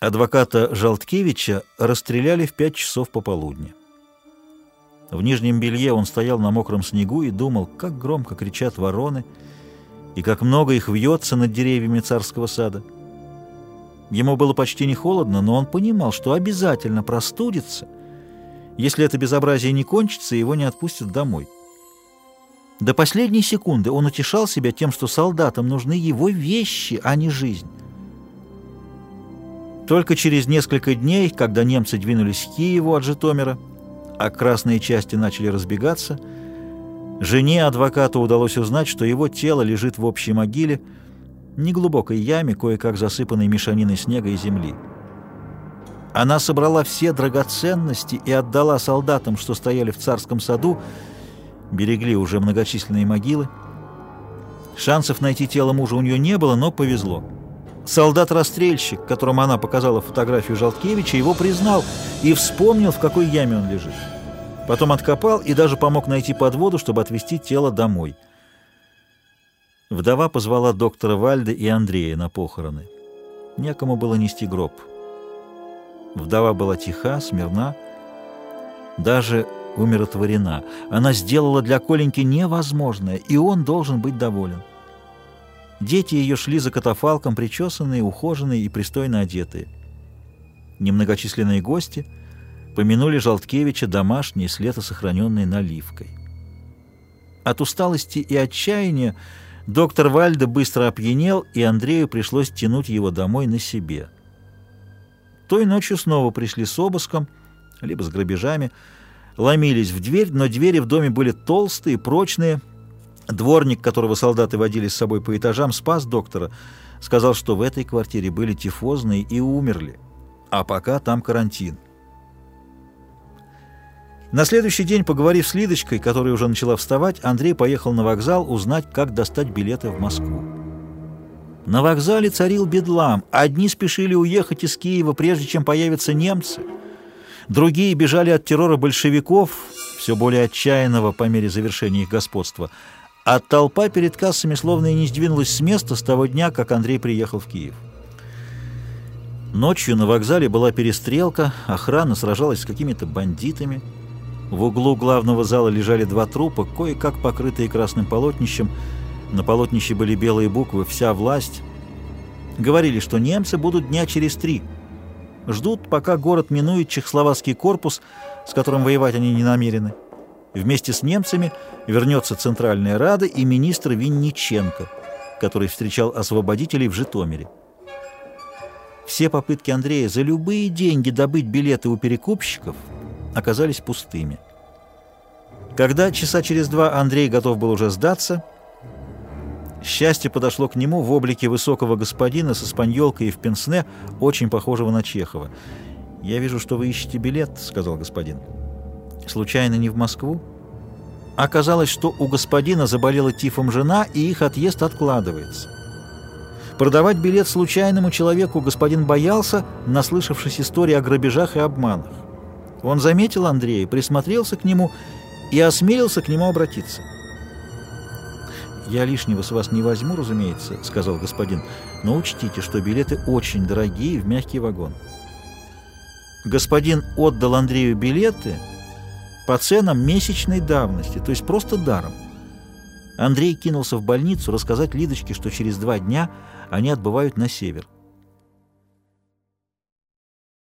Адвоката Жалткевича расстреляли в пять часов пополудни. В нижнем белье он стоял на мокром снегу и думал, как громко кричат вороны и как много их вьется над деревьями царского сада. Ему было почти не холодно, но он понимал, что обязательно простудится, если это безобразие не кончится и его не отпустят домой. До последней секунды он утешал себя тем, что солдатам нужны его вещи, а не жизнь. Только через несколько дней, когда немцы двинулись к Киеву от Житомира, а красные части начали разбегаться, жене адвоката удалось узнать, что его тело лежит в общей могиле, неглубокой яме, кое-как засыпанной мешаниной снега и земли. Она собрала все драгоценности и отдала солдатам, что стояли в царском саду, берегли уже многочисленные могилы. Шансов найти тело мужа у нее не было, но повезло. Солдат-расстрельщик, которому она показала фотографию Жалткевича, его признал и вспомнил, в какой яме он лежит. Потом откопал и даже помог найти подводу, чтобы отвезти тело домой. Вдова позвала доктора Вальда и Андрея на похороны. Некому было нести гроб. Вдова была тиха, смирна, даже умиротворена. Она сделала для Коленьки невозможное, и он должен быть доволен. Дети ее шли за катафалком, причесанные, ухоженные и пристойно одетые. Немногочисленные гости помянули Жалткевича домашней, с лета сохраненной наливкой. От усталости и отчаяния доктор Вальда быстро опьянел, и Андрею пришлось тянуть его домой на себе. Той ночью снова пришли с обыском, либо с грабежами, ломились в дверь, но двери в доме были толстые, прочные, Дворник, которого солдаты водили с собой по этажам, спас доктора. Сказал, что в этой квартире были тифозные и умерли. А пока там карантин. На следующий день, поговорив с Лидочкой, которая уже начала вставать, Андрей поехал на вокзал узнать, как достать билеты в Москву. На вокзале царил бедлам. Одни спешили уехать из Киева, прежде чем появятся немцы. Другие бежали от террора большевиков, все более отчаянного по мере завершения их господства – а толпа перед кассами словно и не сдвинулась с места с того дня, как Андрей приехал в Киев. Ночью на вокзале была перестрелка, охрана сражалась с какими-то бандитами. В углу главного зала лежали два трупа, кое-как покрытые красным полотнищем. На полотнище были белые буквы «Вся власть». Говорили, что немцы будут дня через три. Ждут, пока город минует чехословацкий корпус, с которым воевать они не намерены. Вместе с немцами вернется Центральная Рада и министр Винниченко, который встречал освободителей в Житомире. Все попытки Андрея за любые деньги добыть билеты у перекупщиков оказались пустыми. Когда часа через два Андрей готов был уже сдаться, счастье подошло к нему в облике высокого господина с испаньолкой и в пенсне, очень похожего на Чехова. «Я вижу, что вы ищете билет», — сказал господин. Случайно не в Москву? Оказалось, что у господина заболела тифом жена, и их отъезд откладывается. Продавать билет случайному человеку господин боялся, наслышавшись истории о грабежах и обманах. Он заметил Андрея, присмотрелся к нему и осмелился к нему обратиться. «Я лишнего с вас не возьму, разумеется», — сказал господин, «но учтите, что билеты очень дорогие в мягкий вагон». Господин отдал Андрею билеты — по ценам месячной давности, то есть просто даром. Андрей кинулся в больницу рассказать Лидочке, что через два дня они отбывают на север.